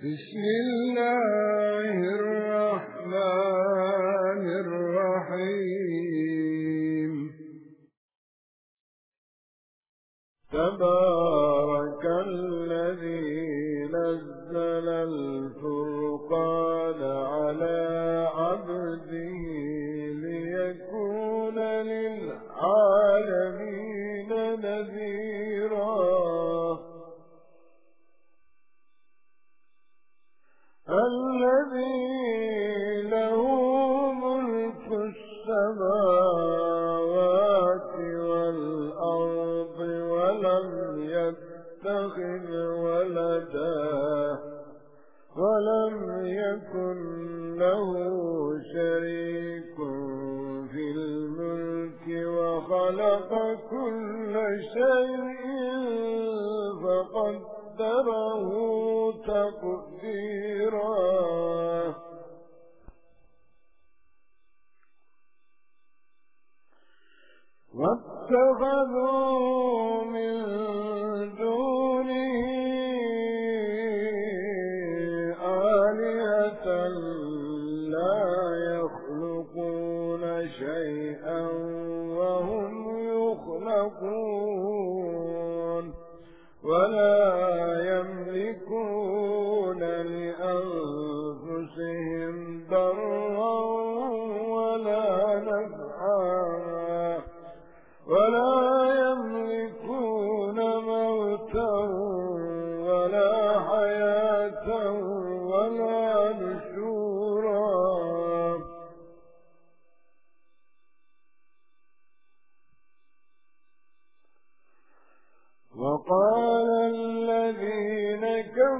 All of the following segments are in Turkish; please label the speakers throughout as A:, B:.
A: بسم الله الرحمن الرحيم. تبارك وخلق كل شيء فقدره تقديرا. واتخذوا من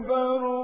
B: أكبر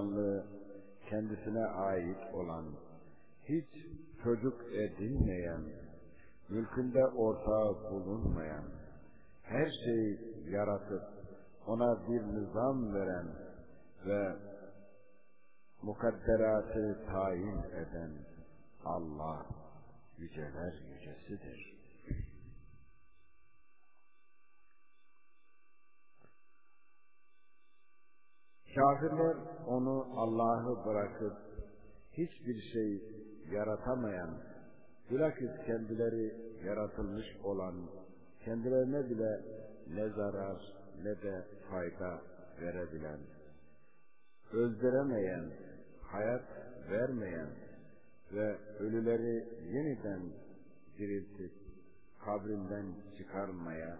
B: hükmüranlığı kendisine ait olan, hiç çocuk edinmeyen, mülkünde ortağı bulunmayan, her şeyi yaratıp ona bir nizam veren ve mukadderatı tayin eden Allah yüceler yücesidir. Kafirler onu Allah'ı bırakıp hiçbir şey yaratamayan, bilakis kendileri yaratılmış olan, kendilerine bile ne zarar ne de fayda verebilen, öldüremeyen, hayat vermeyen ve ölüleri yeniden diriltip kabrinden çıkarmaya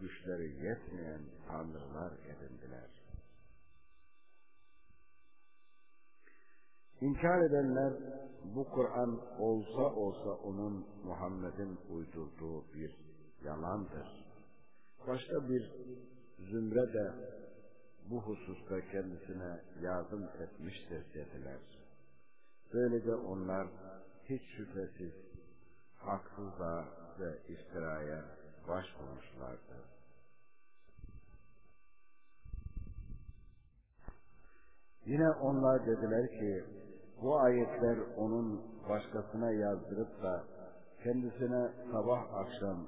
B: güçleri yetmeyen tanrılar edindiler. İnkar edenler bu Kur'an olsa olsa onun Muhammed'in uydurduğu bir yalandır. Başka bir zümre de bu hususta kendisine yardım etmiştir dediler. Böylece onlar hiç şüphesiz haksızlığa ve iftiraya başvurmuşlardı. Yine onlar dediler ki bu ayetler onun başkasına yazdırıp da kendisine sabah akşam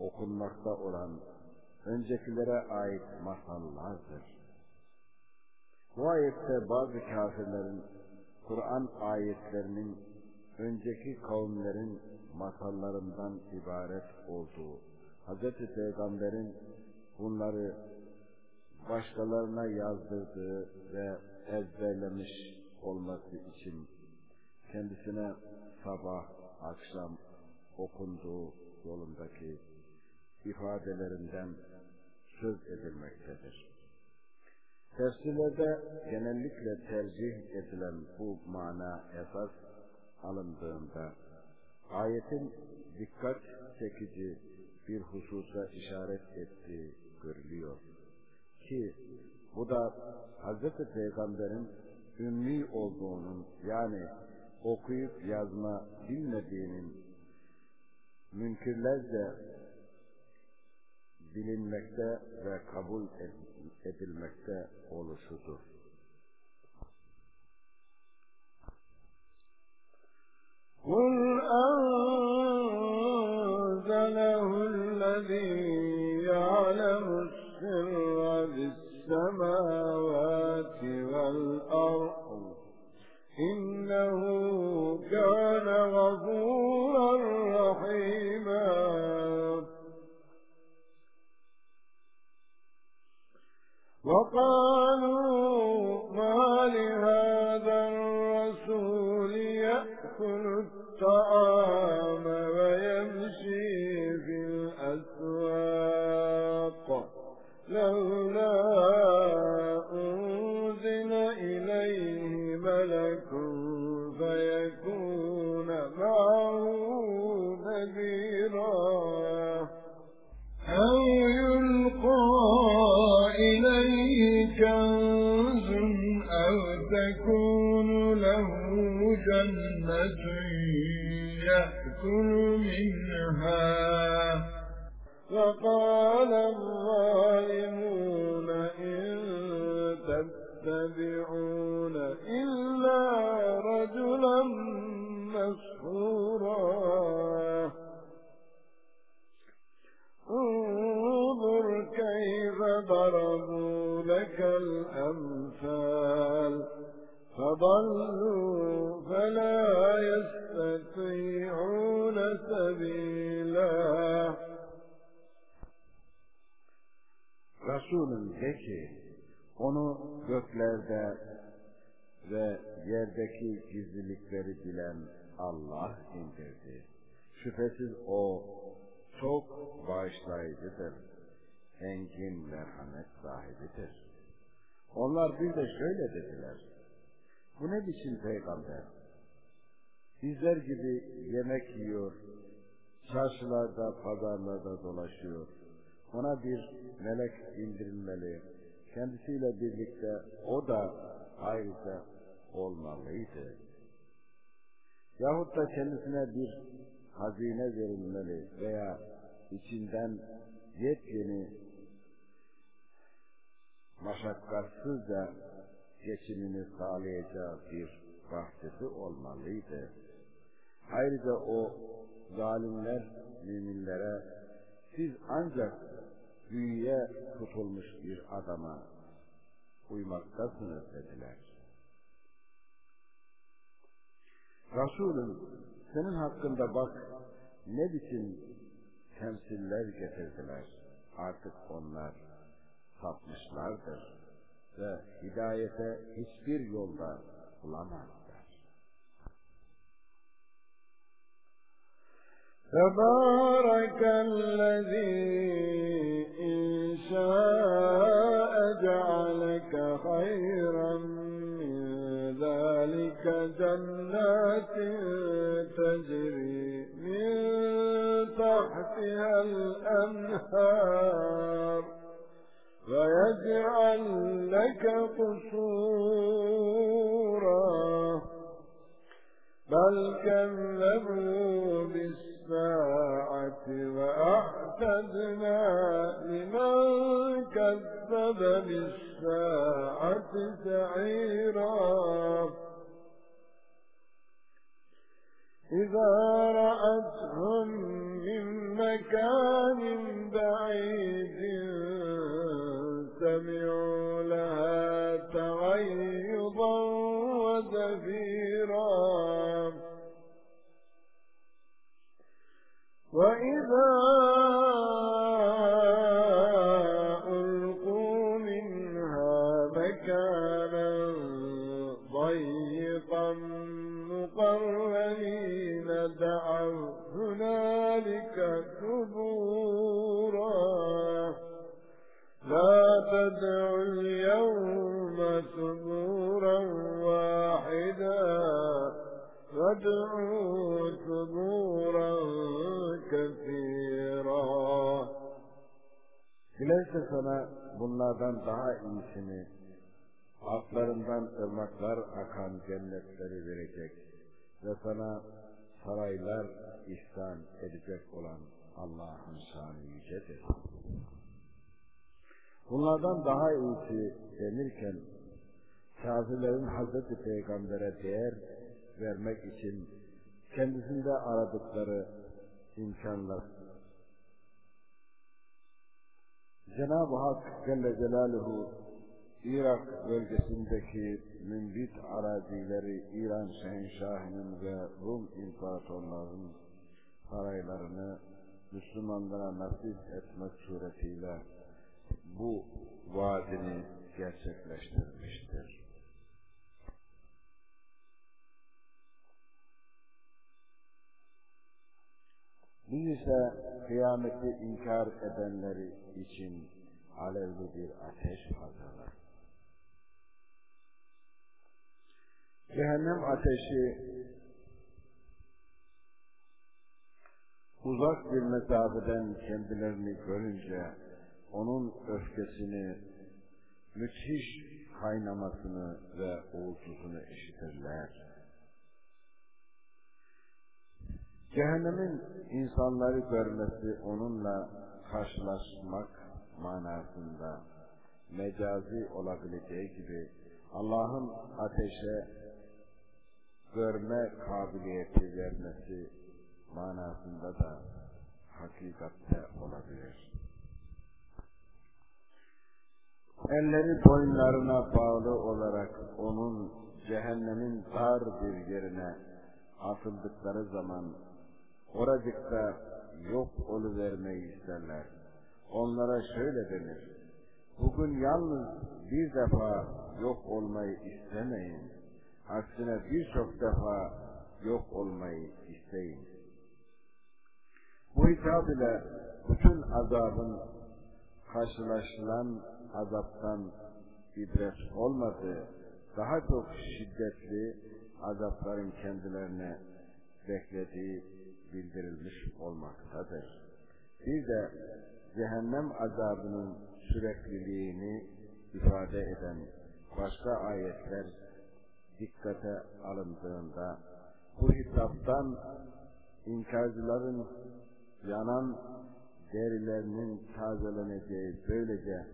B: okunmakta olan öncekilere ait masallardır. Bu ayette bazı kafirlerin Kur'an ayetlerinin önceki kavimlerin masallarından ibaret olduğu, Hz. Peygamber'in bunları başkalarına yazdırdığı ve ezberlemiş olması için kendisine sabah, akşam okunduğu yolundaki ifadelerinden söz edilmektedir. Tefsirlerde genellikle tercih edilen bu mana esas alındığında ayetin dikkat çekici bir hususa işaret ettiği görülüyor. Ki bu da Hz. Peygamber'in ümmi olduğunun yani okuyup yazma bilmediğinin münkirlerce bilinmekte ve kabul edilmekte oluşudur.
A: قل أنزله الذي يعلم السر بالسماوات والأرض. إنه كان غفورا رحيما. وقالوا يأكل منها. وقال الظالمون إن تتبعون إلا رجلا مسحورا. انظر كيف ضربوا لك الأمثال. فضلوا فلا يستطيعون سبيلا
B: Resulüm de ki, onu göklerde ve yerdeki gizlilikleri bilen Allah indirdi. Şüphesiz o çok bağışlayıcıdır. Engin merhamet sahibidir. Onlar bir de şöyle dediler. bu ne biçim peygamber? Bizler gibi yemek yiyor, çarşılarda, pazarlarda dolaşıyor. Ona bir melek indirilmeli. Kendisiyle birlikte o da ayrıca olmalıydı. Yahut da kendisine bir hazine verilmeli veya içinden yepyeni maşakkatsızca geçimini sağlayacağı bir bahçesi olmalıydı. Ayrıca o zalimler müminlere siz ancak büyüye tutulmuş bir adama uymaktasınız dediler. Resulüm senin hakkında bak ne biçim temsiller getirdiler. Artık onlar sapmışlardır ve hidayete hiçbir yolda bulamazlar.
A: تبارك الذي إن شاء جعلك خيرا من ذلك جنات تجري من تحتها الأنهار ويجعل لك قصورا. بل كذبوا بالساعة وأعتدنا لمن كذب بالساعة سعيرا. إذا رأتهم من مكان بعيد سمعوا لها تغيظا وزفيرا. وإذا وادعوا ثبورا كثيرا
B: Dilerse sana bunlardan daha iyisini, altlarından ırmaklar akan cennetleri verecek ve sana saraylar ihsan edecek olan Allah'ın şanı yücedir. Bunlardan daha iyisi denirken kafirlerin Hazreti Peygamber'e değer vermek için kendisinde aradıkları imkanlar Cenab-ı Hak Celle Celaluhu Irak bölgesindeki mümbit arazileri İran Şehinşahı'nın ve Rum imparatorlarının saraylarını Müslümanlara nasip etmek suretiyle bu vaadini gerçekleştirmiştir. Biz ise kıyameti inkar edenleri için alevli bir ateş hazırlar. Cehennem ateşi uzak bir mesafeden kendilerini görünce onun öfkesini, müthiş kaynamasını ve uğultusunu işitirler. Cehennemin insanları görmesi onunla karşılaşmak manasında mecazi olabileceği gibi Allah'ın ateşe görme kabiliyeti vermesi manasında da hakikatte olabilir. Elleri boynlarına bağlı olarak onun cehennemin dar bir yerine atıldıkları zaman oracıkta yok oluvermeyi isterler. Onlara şöyle denir. Bugün yalnız bir defa yok olmayı istemeyin. Aksine birçok defa yok olmayı isteyin. Bu hitap ile bütün azabın karşılaşılan azaptan ibret olmadığı, daha çok şiddetli azapların kendilerine beklediği bildirilmiş olmaktadır. Bir de cehennem azabının sürekliliğini ifade eden başka ayetler dikkate alındığında bu hitaptan inkarcıların yanan derilerinin tazeleneceği böylece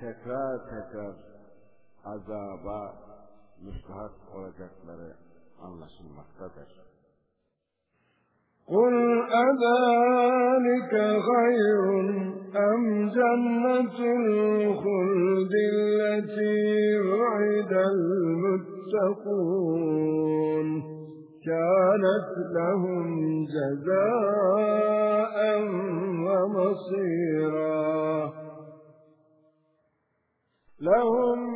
B: tekrar tekrar azaba müstahak olacakları anlaşılmaktadır.
A: قل أذلك خير أم جنة الخلد التي وعد المتقون كانت لهم جزاء ومصيرا لهم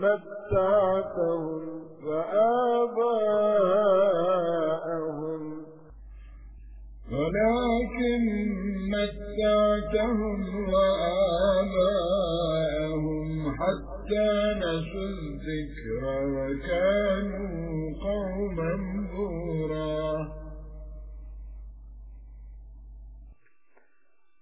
A: متعتهم وآباءهم.
B: ولكن متعتهم وآباءهم حتى نسوا الذكر وكانوا قوما بورا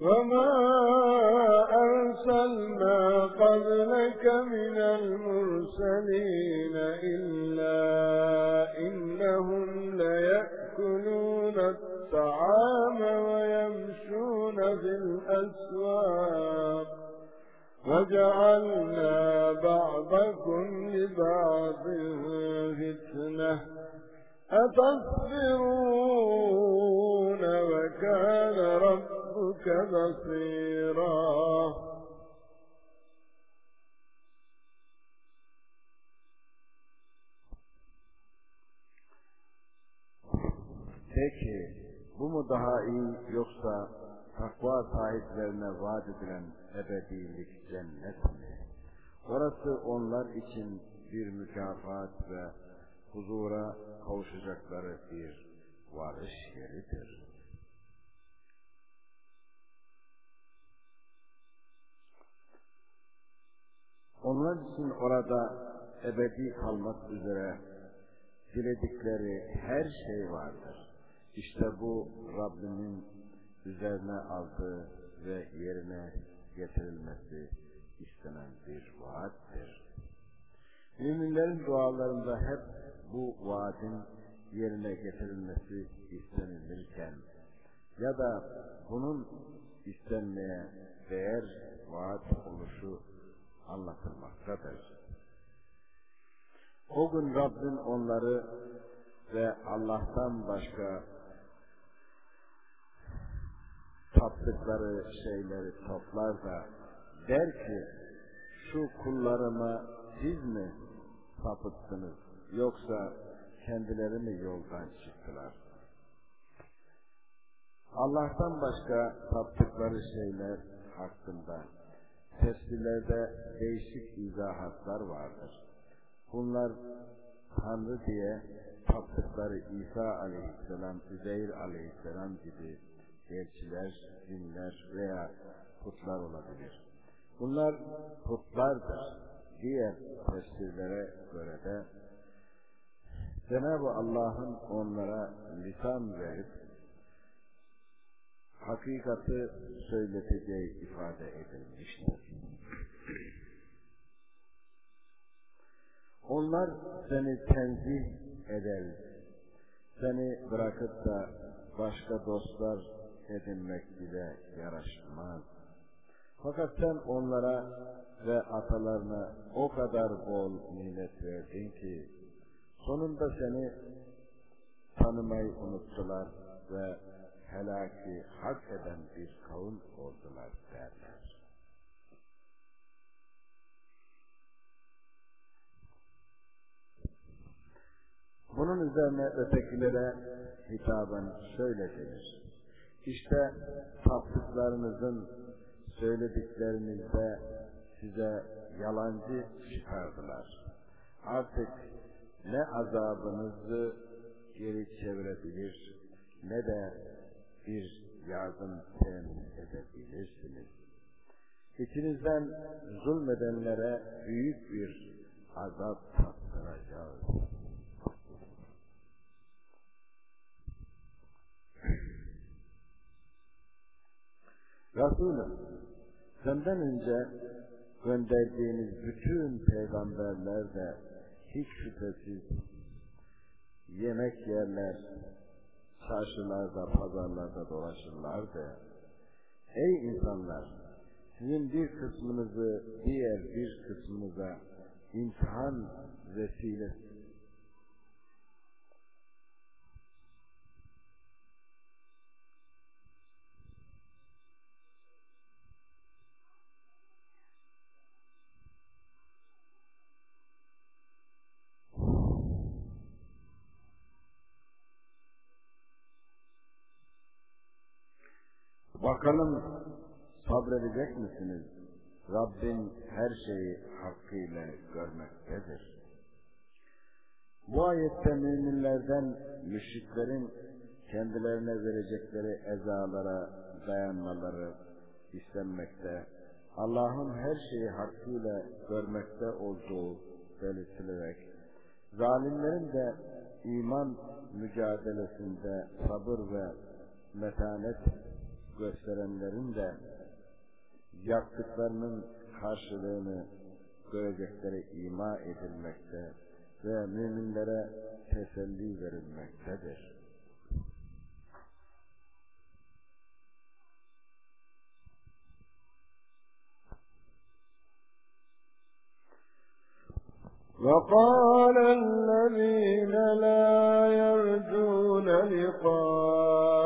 A: وما أرسلنا قبلك من المرسلين إلا إنهم ليأكلون الطعام ويمشون في الأسواق وجعلنا بعضكم لبعض فتنة أتصبرون وكان ربك بصيرا
B: Peki bu mu daha iyi yoksa takva sahiplerine vaat edilen ebedilik cennet mi? Orası onlar için bir mükafat ve huzura kavuşacakları bir varış yeridir. Onlar için orada ebedi kalmak üzere diledikleri her şey vardır. İşte bu Rabbimin üzerine aldığı ve yerine getirilmesi istenen bir vaattir. Müminlerin dualarında hep bu vaadin yerine getirilmesi istenilirken ya da bunun istenmeye değer vaat oluşu anlatılmaktadır. O gün Rabbin onları ve Allah'tan başka taptıkları şeyleri toplar da der ki şu kullarıma siz mi sapıttınız yoksa kendileri mi yoldan çıktılar? Allah'tan başka taptıkları şeyler hakkında tefsirlerde değişik izahatlar vardır. Bunlar Tanrı diye taptıkları İsa aleyhisselam, Üzeyr aleyhisselam gibi elçiler, dinler veya putlar olabilir. Bunlar putlardır. Diğer tefsirlere göre de Cenab-ı Allah'ın onlara lisan verip hakikati söyleteceği ifade edilmiştir. Onlar seni tenzih eder, seni bırakıp da başka dostlar edinmek bile yaraşmaz. Fakat sen onlara ve atalarına o kadar bol nimet verdin ki sonunda seni tanımayı unuttular ve helaki hak eden bir kavim oldular derler. Bunun üzerine ötekilere hitaben şöyle denir. İşte taptıklarınızın söylediklerinizde size yalancı çıkardılar. Artık ne azabınızı geri çevirebilir ne de bir yardım temin edebilirsiniz. İçinizden zulmedenlere büyük bir azap tattıracağız. Resulüm, senden önce gönderdiğiniz bütün peygamberler de hiç şüphesiz yemek yerler, çarşılarda, pazarlarda dolaşırlardı. Ey insanlar! Sizin bir kısmınızı diğer bir kısmınıza imtihan vesilesi Bakalım sabredecek misiniz? Rabbin her şeyi hakkıyla görmektedir. Bu ayette müminlerden müşriklerin kendilerine verecekleri ezalara dayanmaları istenmekte, Allah'ın her şeyi hakkıyla görmekte olduğu belirtilerek, zalimlerin de iman mücadelesinde sabır ve metanet gösterenlerin de yaptıklarının karşılığını görecekleri ima edilmekte ve müminlere teselli verilmektedir.
A: وقال الذين لا يرجون لقاءنا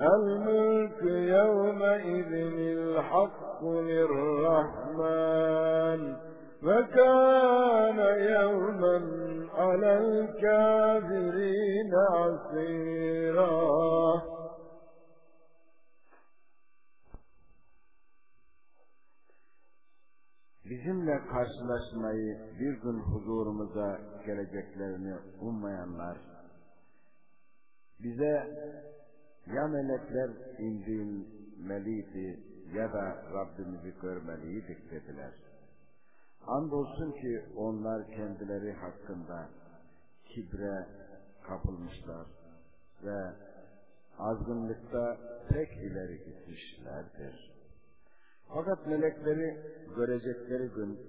A: الملك يومئذ الحق للرحمن وكان يوما على الكافرين عسيرا
B: Bizimle karşılaşmayı bir gün huzurumuza geleceklerini ummayanlar, bize ya melekler indirilmeliydi ya da Rabbimizi görmeliydik dediler. Andolsun ki onlar kendileri hakkında kibre kapılmışlar ve azgınlıkta pek ileri gitmişlerdir. Fakat melekleri görecekleri gün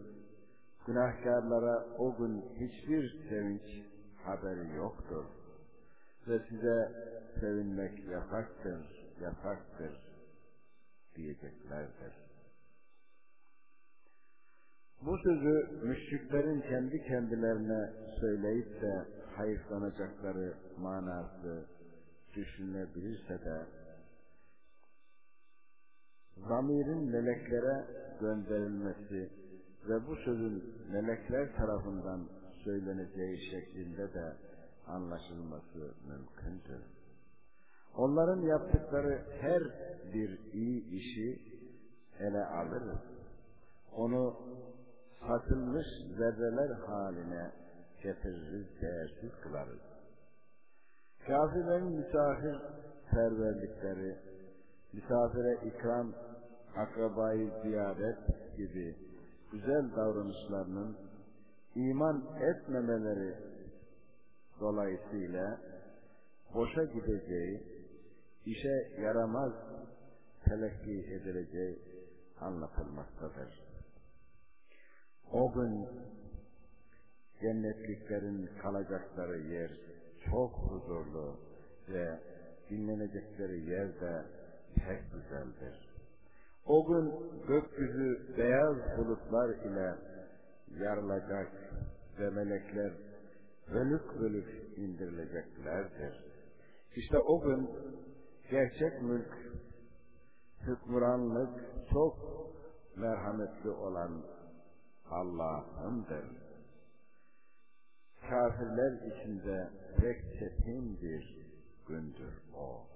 B: günahkarlara o gün hiçbir sevinç haberi yoktur. Ve size sevinmek yasaktır, yasaktır diyeceklerdir. Bu sözü müşriklerin kendi kendilerine söyleyip de hayıflanacakları manası düşünülebilirse de zamirin meleklere gönderilmesi ve bu sözün melekler tarafından söyleneceği şeklinde de anlaşılması mümkündür. Onların yaptıkları her bir iyi işi ele alırız. Onu satılmış zerreler haline getiririz, değersiz kılarız. Kafirlerin misafir serverlikleri, misafire ikram, akrabayı ziyaret gibi güzel davranışlarının iman etmemeleri dolayısıyla boşa gideceği, işe yaramaz telekki edileceği anlatılmaktadır. O gün cennetliklerin kalacakları yer çok huzurlu ve dinlenecekleri yer de pek güzeldir. O gün gökyüzü beyaz bulutlar ile yarılacak ve melekler bölük bölük indirileceklerdir. İşte o gün gerçek mülk, hükmüranlık çok merhametli olan Allah'ındır. Kafirler içinde pek çetin bir gündür o.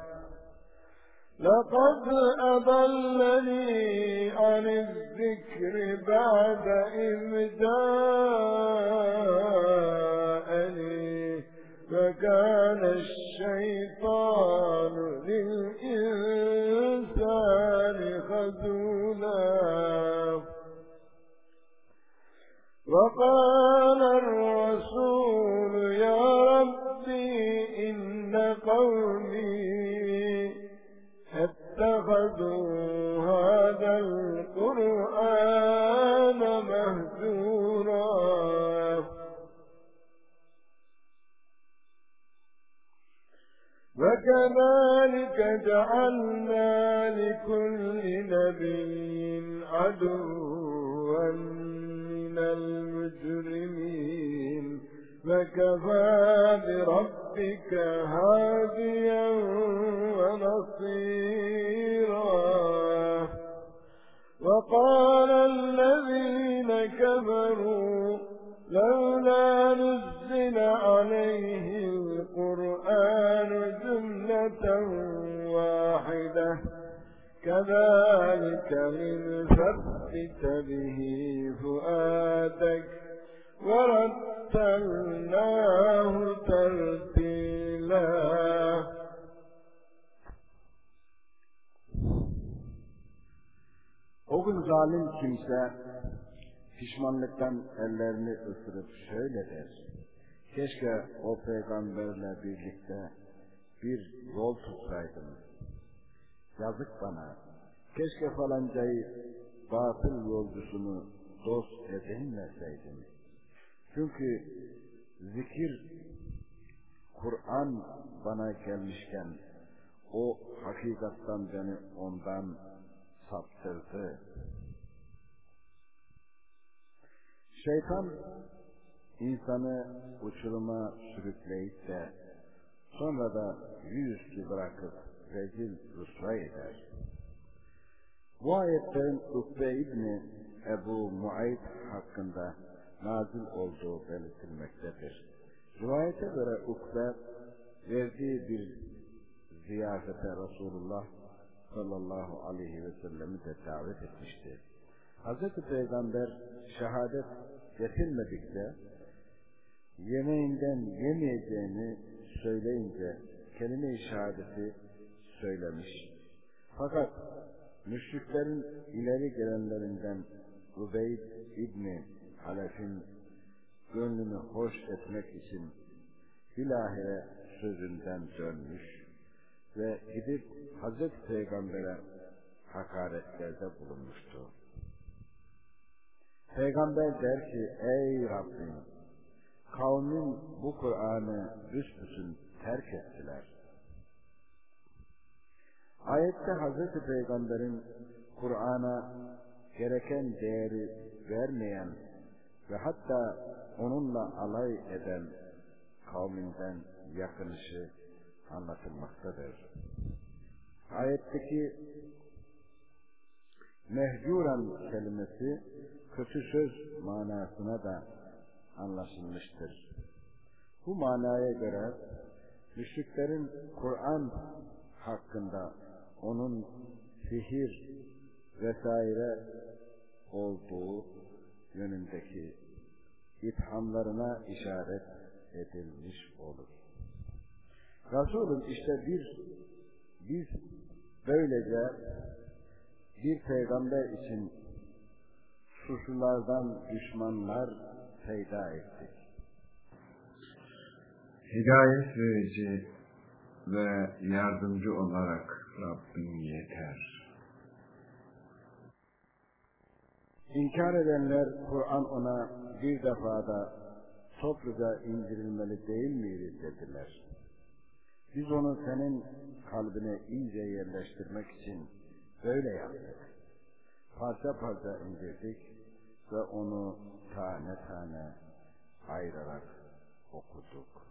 A: لقد أضلني عن الذكر بعد إذ جاءني فكان الشيطان للإنسان خذولا. وقال الرسول يا ربي إن قومي هذا القرآن مهجورا. وكذلك جعلنا لكل نبي عدوا من المجرمين. فكفى بربك هاديا ونصيرا. وقال الذين كفروا لولا نزل عليه القرآن جملة واحدة. كذلك لنثبت به فؤادك. ورتلناه ترتيلا
B: O gün zalim kimse pişmanlıktan ellerini ısırıp şöyle der. Keşke o peygamberle birlikte bir yol tutsaydım. Yazık bana. Keşke falancayı batıl yolcusunu dost edinmeseydim. Çünkü zikir Kur'an bana gelmişken o hakikattan beni ondan saptırdı. Şeytan insanı uçuruma sürükleyip de sonra da yüzüstü bırakıp rezil rüsva eder. Bu ayetlerin Ukbe İbni Ebu Muayt hakkında nazil olduğu belirtilmektedir. Rivayete göre Ukbe verdiği bir ziyafete Resulullah sallallahu aleyhi ve sellemi de davet etmişti. Hz. Peygamber şehadet getirmedikçe yemeğinden yemeyeceğini söyleyince kelime-i şehadeti söylemiş. Fakat müşriklerin ileri gelenlerinden Ubeyd İbni Halef'in gönlünü hoş etmek için bilahire sözünden dönmüş ve gidip Hazreti Peygamber'e hakaretlerde bulunmuştu. Peygamber der ki ey Rabbim kavmin bu Kur'an'ı büsbütün terk ettiler. Ayette Hazreti Peygamber'in Kur'an'a gereken değeri vermeyen ve hatta onunla alay eden kavminden yakınışı anlatılmaktadır. Ayetteki mehcuran kelimesi kötü söz manasına da anlaşılmıştır. Bu manaya göre müşriklerin Kur'an hakkında onun sihir vesaire olduğu yönündeki ithamlarına işaret edilmiş olur. Resulüm işte bir biz böylece bir peygamber için suçlulardan düşmanlar peyda ettik.
A: Hidayet verici ve yardımcı olarak Rabbim yeter.
B: İnkar edenler Kur'an ona bir defada topluca indirilmeli değil miydi dediler. Biz onu senin kalbine iyice yerleştirmek için böyle yaptık. Parça parça indirdik ve onu tane tane ayırarak okuduk.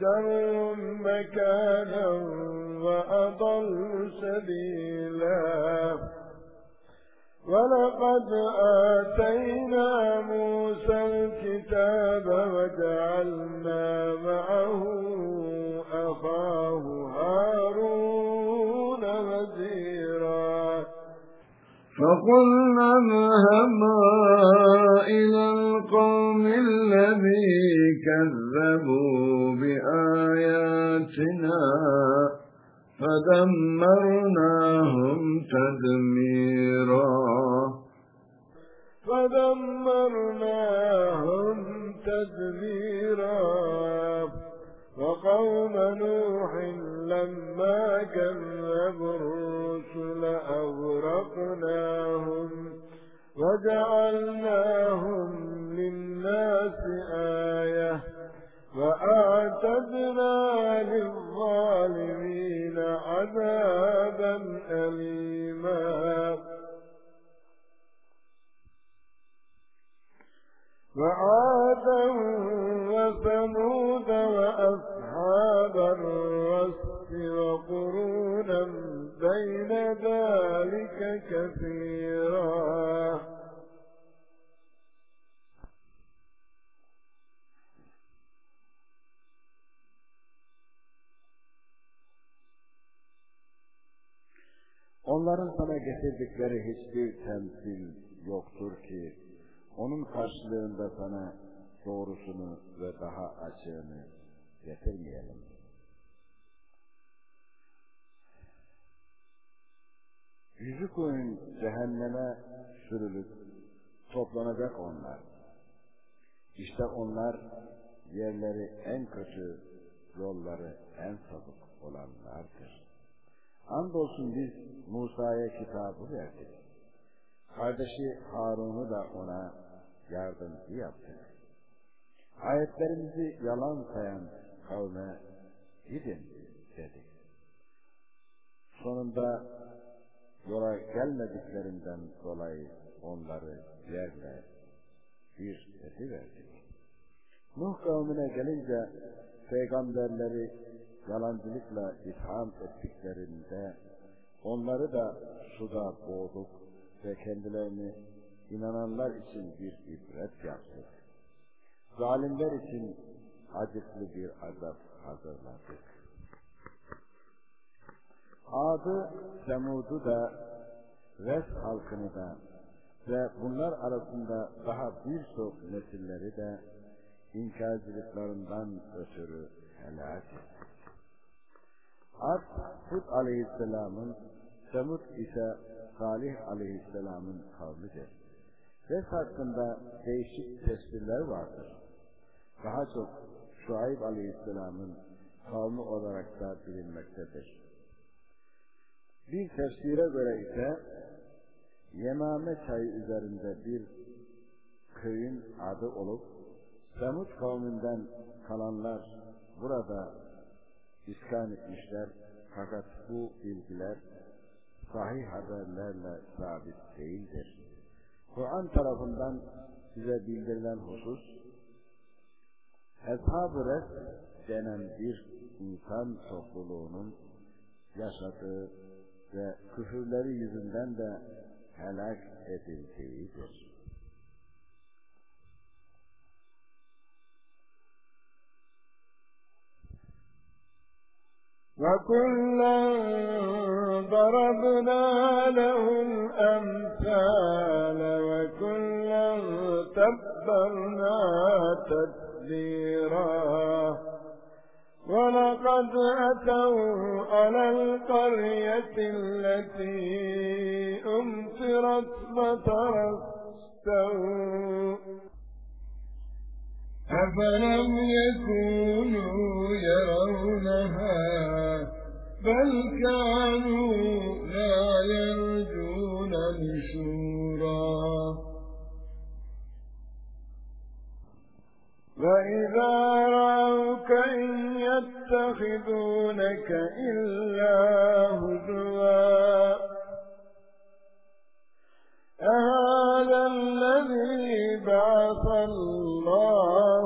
A: شر مكانا وأضل سبيلا. ولقد آتينا موسى الكتاب وجعلنا معه أخاه هارون وزيرا. فقلنا اذهبا إلى القوم الذي كذبوا فدمرناهم
B: getirdikleri hiçbir temsil yoktur ki onun karşılığında sana doğrusunu ve daha açığını getirmeyelim. Yüzü koyun cehenneme sürülüp toplanacak onlar. İşte onlar yerleri en kötü, yolları en sapık olanlardır. Andolsun biz Musa'ya kitabı verdik. Kardeşi Harun'u da ona yardımcı yaptık. Ayetlerimizi yalan sayan kavme gidin dedik. Sonunda yola gelmediklerinden dolayı onları yerle bir ediverdik. Nuh kavmine gelince peygamberleri yalancılıkla itham ettiklerinde onları da suda boğduk ve kendilerini inananlar için bir ibret yaptık. Zalimler için acıklı bir azap hazırladık. Adı Semud'u da Ves halkını da ve bunlar arasında daha birçok nesilleri de inkarcılıklarından ötürü helak etti. Ad, Hud aleyhisselamın, Semud ise Salih aleyhisselamın kavmidir. Ses hakkında değişik tespirler vardır. Daha çok Şuayb aleyhisselamın kavmi olarak da bilinmektedir. Bir tefsire göre ise Yemame çayı üzerinde bir köyün adı olup Semud kavminden kalanlar burada iskan etmişler fakat bu bilgiler sahih haberlerle sabit değildir. Kur'an tarafından size bildirilen husus Eshab-ı denen bir insan topluluğunun yaşadığı ve küfürleri yüzünden de helak edildiğidir.
A: وكلا ضربنا له الأمثال وكلا تبرنا تتبيرا ولقد أتوا على القرية التي أمطرت مطر السوء. أفلم يكونوا يرونها بل كانوا لا يرجون نشورا وإذا رأوك إن يتخذونك إلا هزوا أهذا الذي بعث الله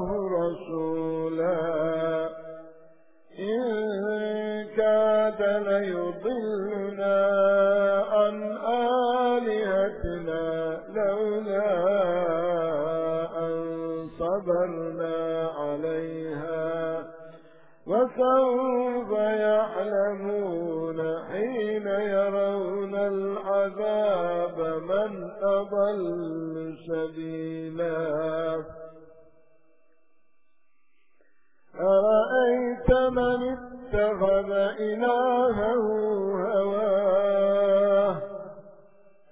A: العذاب من أضل سبيلا أرأيت من اتخذ إلهه هواه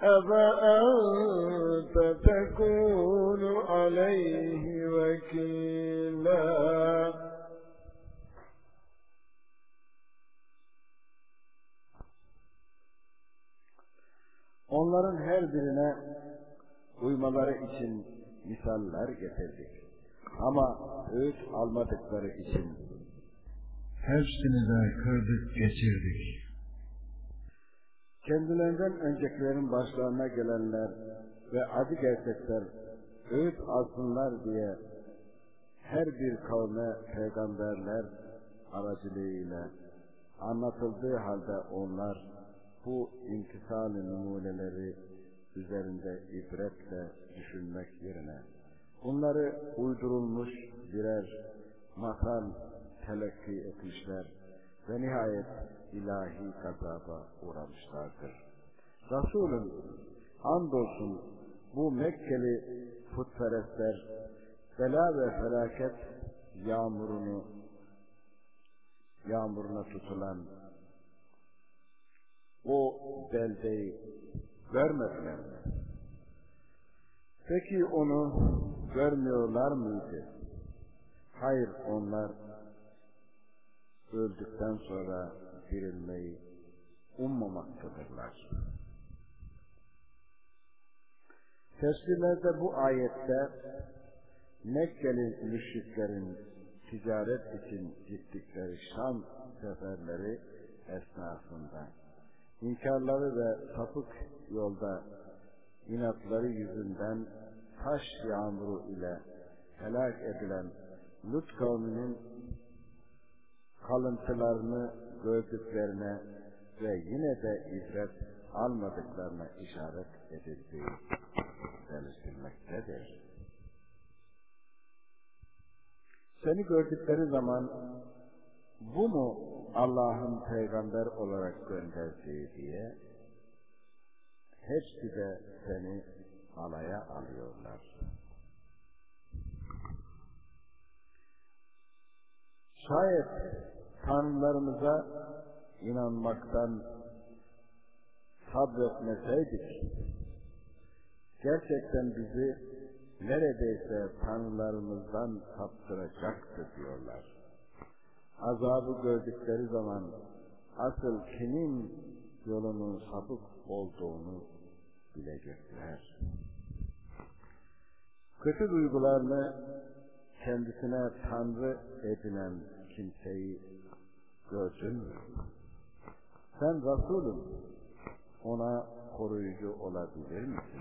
A: أفأنت تكون عليه وكيلا
B: Onların her birine uymaları için misaller getirdik. Ama öğüt almadıkları için
C: Hepsini de kırdık geçirdik.
B: kendilerinden öncekilerin başlarına gelenler ve acı gerçekler öğüt alsınlar diye her bir kavme peygamberler aracılığıyla anlatıldığı halde onlar bu inkisal numuneleri üzerinde ibretle düşünmek yerine bunları uydurulmuş birer masal telakki etmişler ve nihayet ilahi gazaba uğramışlardır. Resulüm andolsun bu Mekkeli putperestler bela ve felaket yağmurunu yağmuruna tutulan o beldeyi görmediler mi? Peki onu görmüyorlar mıydı? Hayır onlar öldükten sonra dirilmeyi ummamaktadırlar. Tefsirlerde bu ayette Mekkeli müşriklerin ticaret için gittikleri Şam seferleri esnasında inkarları ve sapık yolda inatları yüzünden taş yağmuru ile helak edilen Lut kavminin kalıntılarını gördüklerine ve yine de ibret almadıklarına işaret edildiği belirtilmektedir. Seni gördükleri zaman bu mu Allah'ın peygamber olarak gönderdiği diye hepsi de seni alaya alıyorlar. Şayet tanrılarımıza inanmaktan sabretmeseydik, gerçekten bizi neredeyse tanrılarımızdan saptıracaktı diyorlar. Azabı gördükleri zaman asıl kimin yolunun sapık olduğunu bilecekler. Kötü duygularını kendisine tanrı edinen kimseyi gördün mü? Sen Resulüm, ona koruyucu olabilir misin?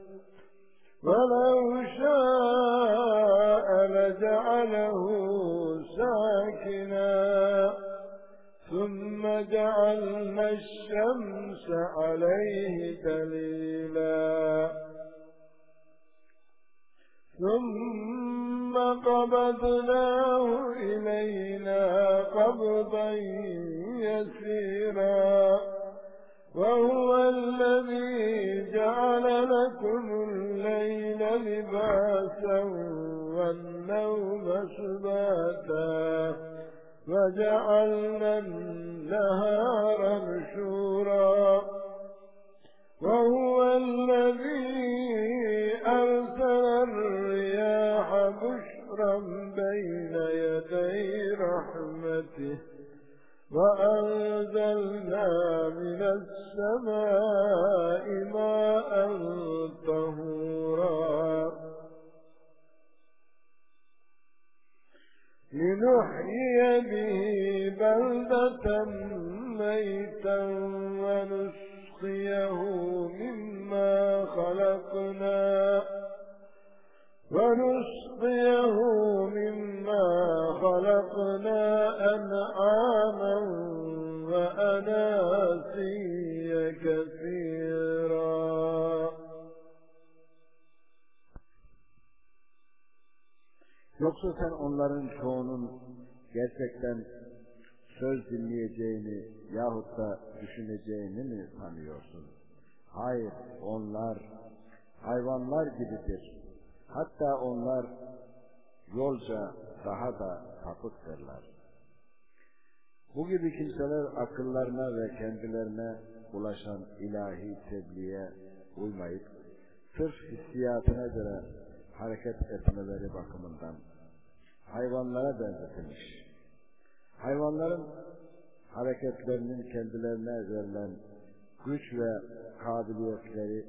A: ولو شاء لجعله ساكنا. ثم جعلنا الشمس عليه دليلا. ثم قبضناه إلينا قبضا يسيرا. وهو الذي جعل لكم الليل لباسا والنوم سباتا وجعلنا النهار نشورا وهو الذي أرسل الرياح بشرا بين يدي رحمته وأنزلنا من السماء ماء طهورا. لنحيي به بلدة ميتا ونسقيه مما خلقنا.
B: Yoksa sen onların çoğunun gerçekten söz dinleyeceğini yahut da düşüneceğini mi sanıyorsun? Hayır, onlar hayvanlar gibidir. Hatta onlar yolca daha da sapıktırlar. Bu gibi kimseler akıllarına ve kendilerine ulaşan ilahi tebliğe uymayıp sırf hissiyatına göre hareket etmeleri bakımından hayvanlara benzetilmiş. Hayvanların hareketlerinin kendilerine verilen güç ve kabiliyetleri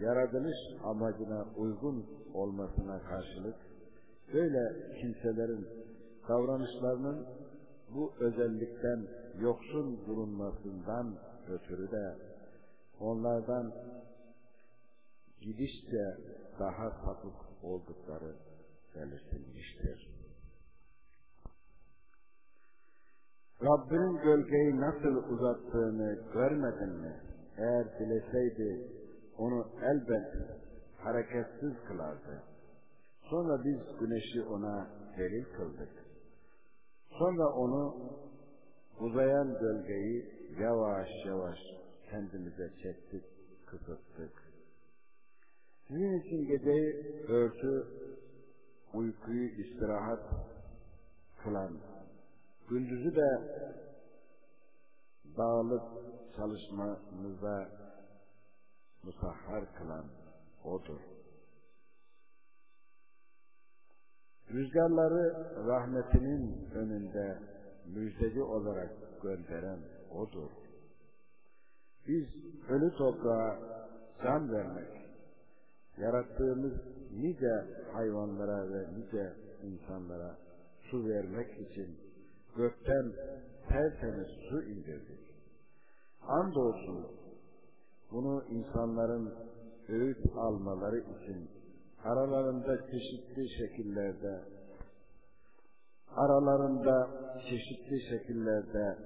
B: yaratılış amacına uygun olmasına karşılık böyle kimselerin davranışlarının bu özellikten yoksun bulunmasından ötürü de onlardan gidişçe daha sapık oldukları belirtilmiştir. Rabbinin gölgeyi nasıl uzattığını görmedin mi? Eğer dileseydi onu elbet hareketsiz kılardı. Sonra biz güneşi ona delil kıldık. Sonra onu uzayan gölgeyi yavaş yavaş kendimize çektik, kısıttık. Sizin için geceyi örtü, uykuyu istirahat kılan, gündüzü de dağılıp çalışmanıza musahhar kılan O'dur. Rüzgarları rahmetinin önünde müjdeci olarak gönderen O'dur. Biz ölü toprağa can vermek, yarattığımız nice hayvanlara ve nice insanlara su vermek için gökten tertemiz su indirdik. Andolsun bunu insanların öğüt almaları için aralarında çeşitli şekillerde aralarında çeşitli şekillerde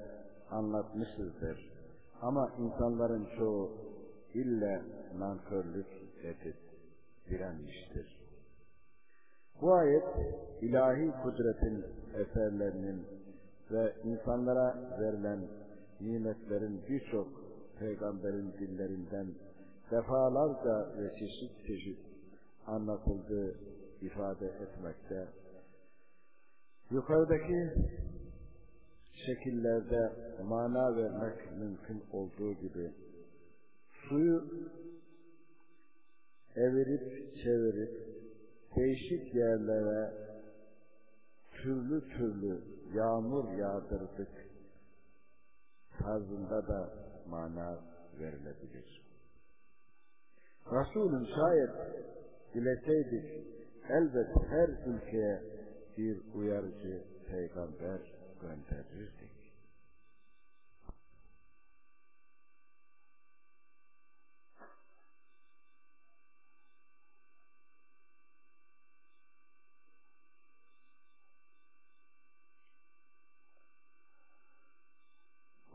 B: anlatmışızdır. Ama insanların çoğu ille nankörlük edip direnmiştir. Bu ayet ilahi kudretin eserlerinin ve insanlara verilen nimetlerin birçok peygamberin dillerinden defalarca ve çeşit çeşit anlatıldığı ifade etmekte. Yukarıdaki şekillerde mana vermek mümkün olduğu gibi suyu evirip çevirip değişik yerlere türlü türlü yağmur yağdırdık tarzında da mana verilebilir. Resulüm şayet dileseydik elbet her ülkeye bir uyarıcı peygamber gönderirdik.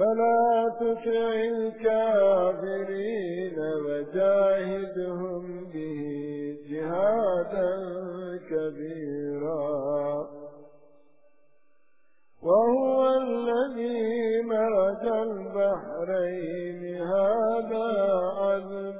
A: فلا تطع الكافرين وجاهدهم به جهادا كبيرا. وهو الذي مرج البحرين. هذا عذب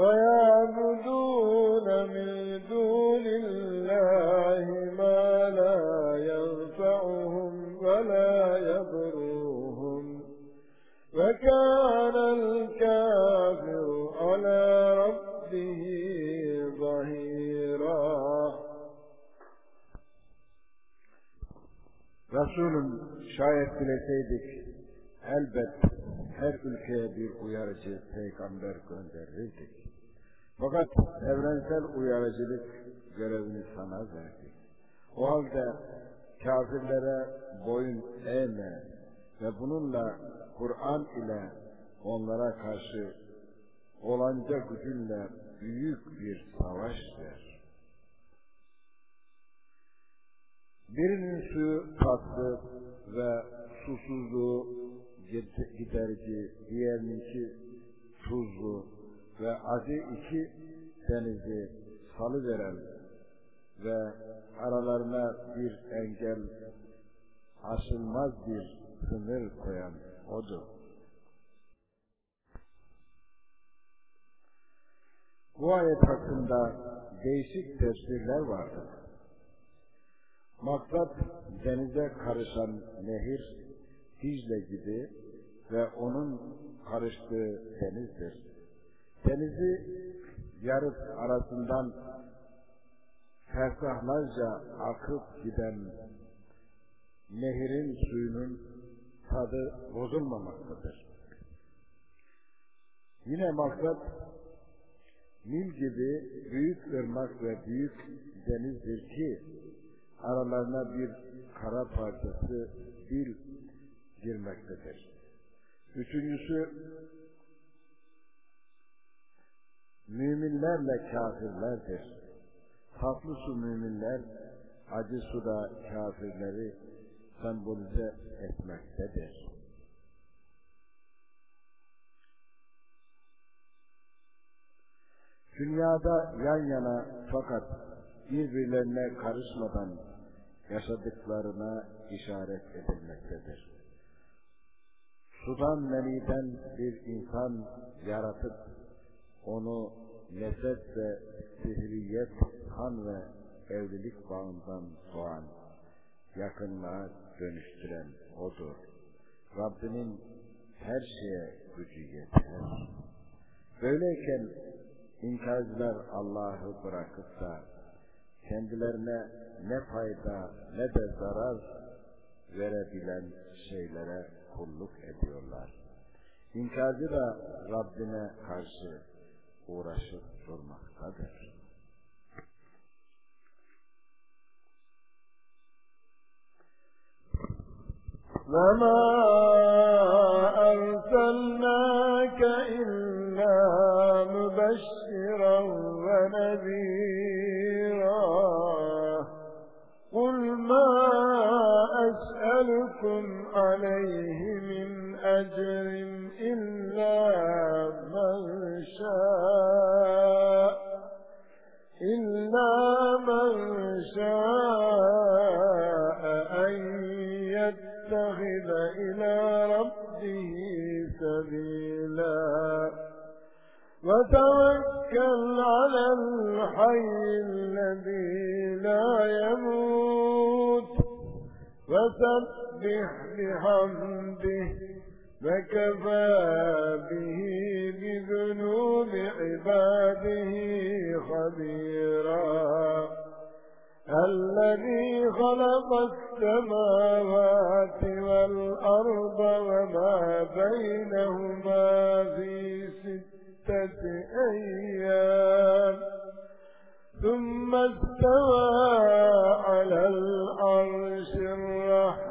A: ويعبدون من دون الله ما لا ينفعهم ولا يضرهم وكان الكافر على ربه ظهيرا
B: Resulüm şayet dileseydik elbet her ülkeye bir uyarıcı peygamber gönderirdik. Fakat evrensel uyarıcılık görevini sana verdik. O halde kafirlere boyun eğme ve bununla Kur'an ile onlara karşı olanca gücünle büyük bir savaş ver. Birinin suyu tatlı ve susuzluğu giderici, diğerininki tuzlu ve acı iki denizi salıveren ve aralarına bir engel, aşılmaz bir sınır koyan odur. Bu ayet hakkında değişik tefsirler vardır. Maksat denize karışan nehir Dicle gibi ve onun karıştığı denizdir. Denizi yarık arasından fersahlarca akıp giden nehirin suyunun tadı bozulmamaktadır. Yine maksat Nil gibi büyük ırmak ve büyük denizdir ki aralarına bir kara parçası dil girmektedir. Üçüncüsü müminlerle kafirlerdir. Tatlı su müminler, acı su da kafirleri sembolize etmektedir. Dünyada yan yana fakat birbirlerine karışmadan yaşadıklarına işaret edilmektedir. Sudan meniden bir insan yaratıp onu lezzet ve sihriyet, kan ve evlilik bağından doğan, yakınlığa dönüştüren O'dur. Rabbinin her şeye gücü yeter. Böyleyken inkarcılar Allah'ı bırakıp da kendilerine ne fayda ne de zarar verebilen şeylere kulluk ediyorlar. İnkarcı da Rabbine karşı uğraşıp durmaktadır.
A: وما أرسلناك إلا مبشرا ونذيرا قل ما أسألكم عليه من أجر إلا إلا من شاء أن يتخذ إلى ربه سبيلا. وتوكل على الحي الذي لا يموت وسبح بحمده وكفى به بذنوب عباده خبيرا. الذي خلق السماوات والأرض وما بينهما في ستة أيام. ثم استوى على العرش الرحمن.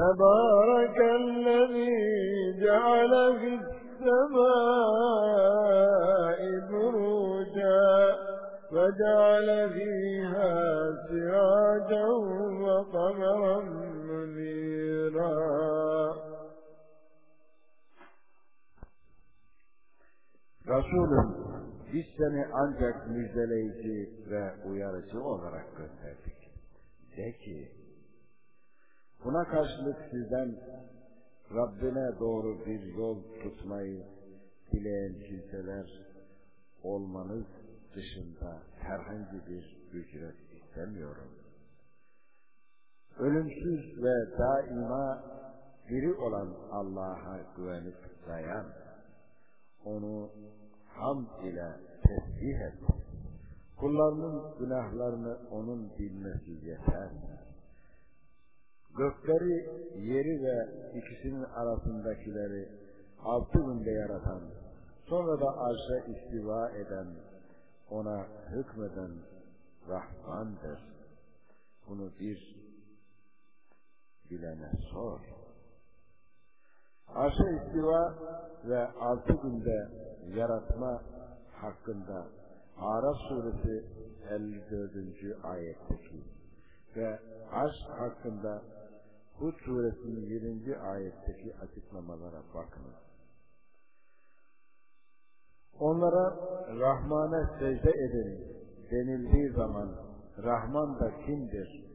A: تبارك الذي جعل في السماء بروجا وجعل فيها سراجا وقمرا منيرا
B: Resulüm biz seni ancak müjdeleyici ve uyarıcı olarak gönderdik. De ki buna karşılık sizden Rabbine doğru bir yol tutmayı dileyen kimseler olmanız dışında herhangi bir ücret istemiyorum. Ölümsüz ve daima diri olan Allah'a güvenip dayan. Onu hamd ile tesbih et. Kullarının günahlarını onun bilmesi yeter. Gökleri, yeri ve ikisinin arasındakileri altı günde yaratan, sonra da arşa istiva eden, ona hükmeden Rahmandır. Bunu bir bilene sor. Arşa istiva ve altı günde yaratma hakkında Araf suresi 54. ayetteki ve aşk hakkında Hud suresinin 20. ayetteki açıklamalara bakınız. Onlara Rahman'a secde edin denildiği zaman Rahman da kimdir?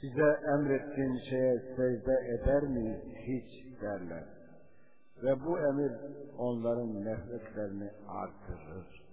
B: size emrettiğin şeye secde eder miyiz hiç derler. Ve bu emir onların nefretlerini artırır.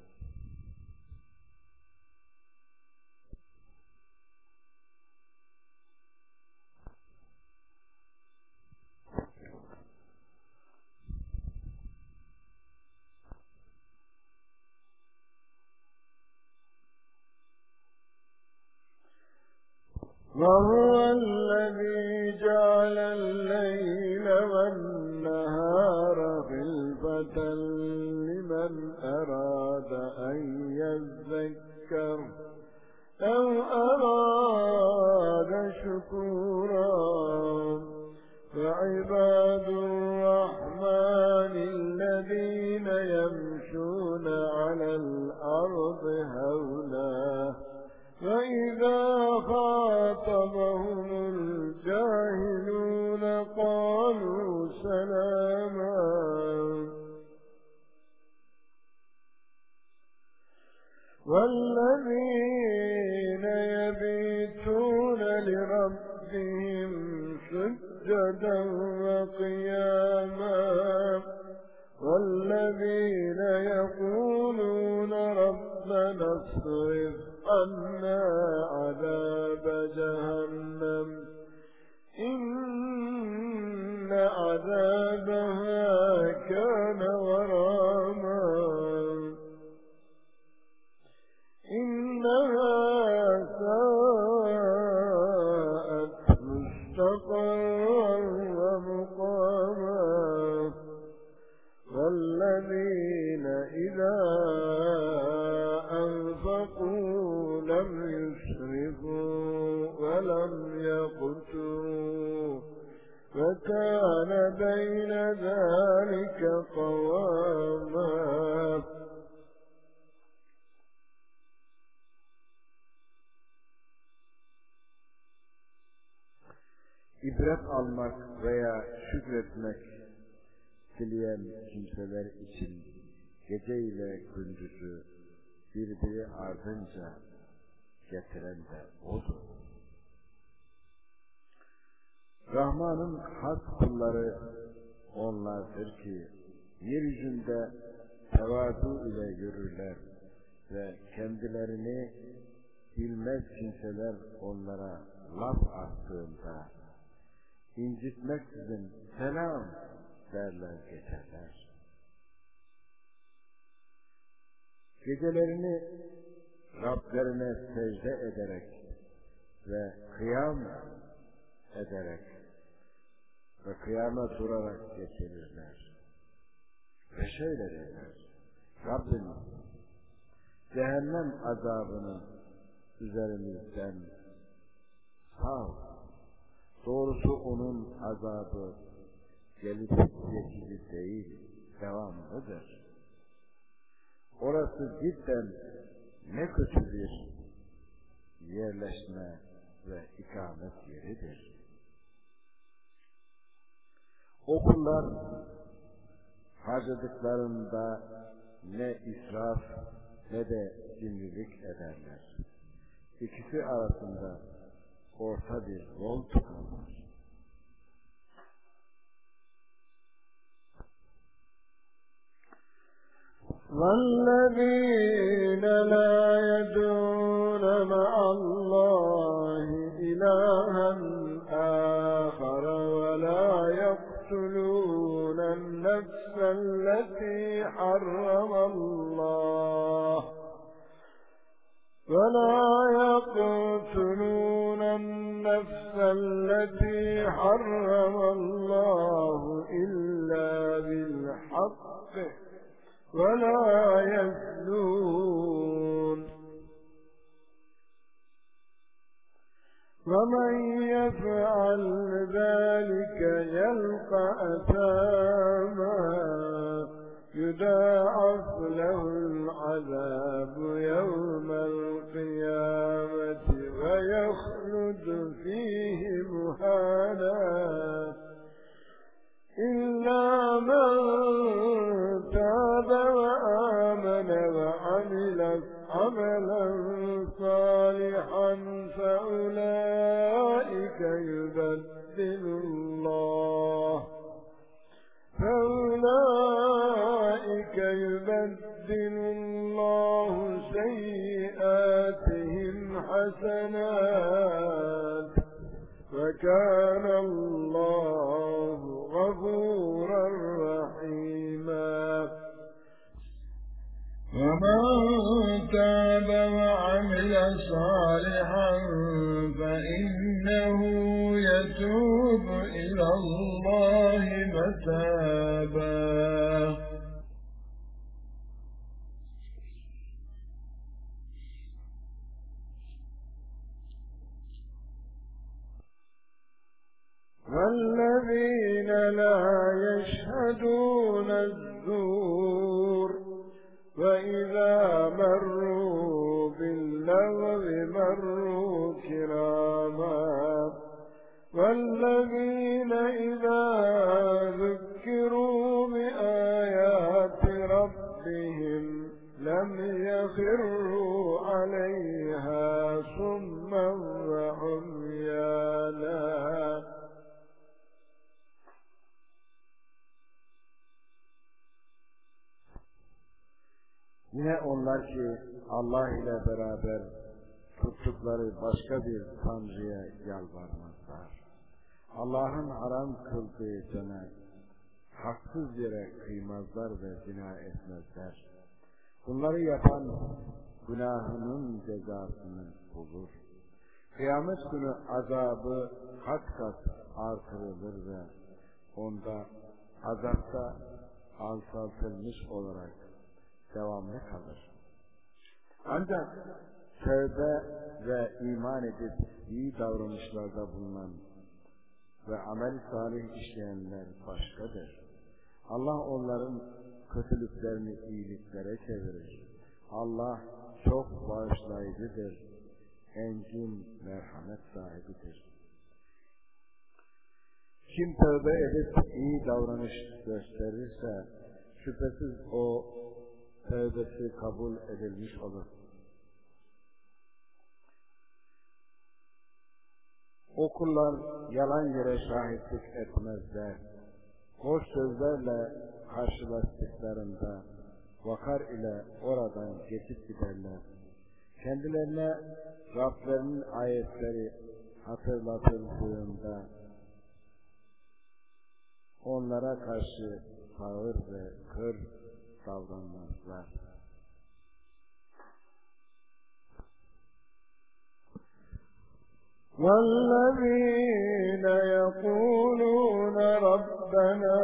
B: İbret almak veya şükretmek dileyen kimseler için gece ile gündüzü birbiri ardınca getiren de odur. Rahman'ın has kulları onlardır ki yeryüzünde tevazu ile yürürler ve kendilerini bilmez kimseler onlara laf attığında incitmeksizin selam derler geçerler. Gecelerini Rablerine secde ederek ve kıyam ederek ve kıyama durarak geçirirler. Ve şöyle derler. Rabbim cehennem azabını üzerimizden sağ Doğrusu onun azabı gelip geçici değil, devamlıdır. Orası cidden ne kötü bir yerleşme ve ikamet yeridir. Okullar harcadıklarında ne israf ne de cimrilik ederler. İkisi arasında orta bir yol tutarlar.
A: والذين لا يدعون مع الله إلها آخر ولا يقتلون النفس التي حرم الله ولا يقتلون النفس التي حرم الله إلا بالحق ولا يزنون. ومن يفعل ذلك يلقى أثاما يداعف له العذاب يوم القيامة. ويخلد فيه مهانا إلا من تاب وآمن وعمل عملا صالحا فأولئك يبدل الله فأولئك يبدل حسنات وكان الله غفورا رحيما.
C: ومن تاب وعمل صالحا فإنه يتوب إلى الله متابا.
A: والذين لا يشهدون الزور وإذا مروا باللغو مروا كراما والذين إذا ذكروا بآيات ربهم لم يخروا عليها
B: onlar ki Allah ile beraber tuttukları başka bir tanrıya yalvarmazlar. Allah'ın haram kıldığı cana haksız yere kıymazlar ve zina etmezler. Bunları yapan günahının cezasını bulur. Kıyamet günü azabı kat kat artırılır ve onda azapta alçaltılmış olarak devamlı kalır. Ancak tövbe ve iman edip iyi davranışlarda bulunan ve amel salih işleyenler başkadır. Allah onların kötülüklerini iyiliklere çevirir. Allah çok bağışlayıcıdır. Engin merhamet sahibidir. Kim tövbe edip iyi davranış gösterirse şüphesiz o tövbesi kabul edilmiş olur. O kullar yalan yere şahitlik etmezler. Hoş sözlerle karşılaştıklarında vakar ile oradan geçip giderler. Kendilerine Rablerinin ayetleri hatırlatıldığında onlara karşı sağır ve kır davranmazlar.
A: والذين يقولون ربنا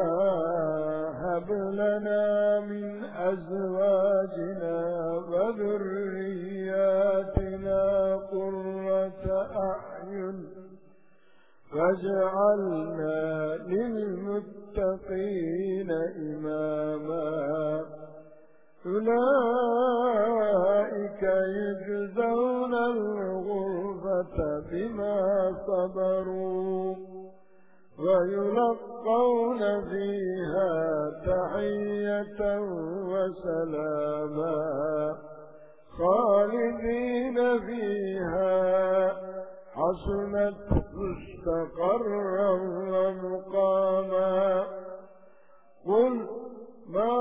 A: هب لنا من أزواجنا وذرياتنا قرة أعين واجعلنا للمتقين إماما. أولئك يجزون الغرفة بما صبروا ويلقون فيها تحية وسلاما. خالدين فيها حسنت مستقرا ومقاما قل ما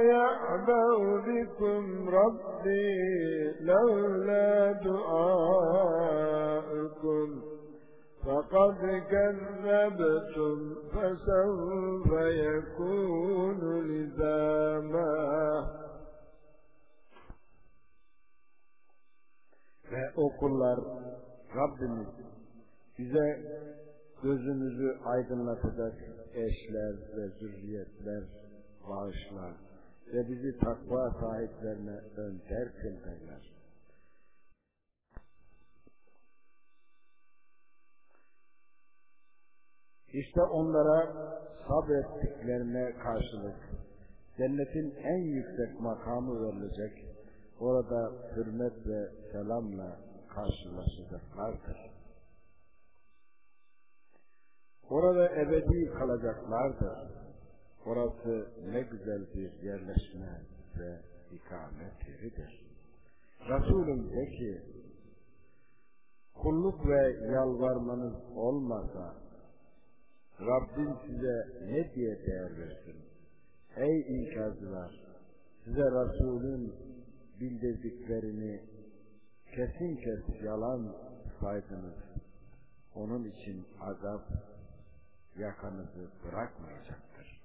A: يعبأ بكم ربي لولا دعاؤكم فقد كذبتم فسوف يكون لزاما
B: Ve o kullar Rabbimiz bize gözümüzü aydınlatacak eşler ve zürriyetler bağışla ve bizi takva sahiplerine önder kıl derler. İşte onlara sabrettiklerine karşılık cennetin en yüksek makamı verilecek, orada hürmet ve selamla karşılaşacaklardır. Orada ebedi kalacaklardır. Orası ne güzel bir yerleşme ve ikamet yeridir. Resulüm de ki, kulluk ve yalvarmanız olmasa, Rabbim size ne diye değer versin? Ey inkarcılar! size Resul'ün bildirdiklerini kesin kes yalan saydınız. Onun için azap yakanızı bırakmayacaktır.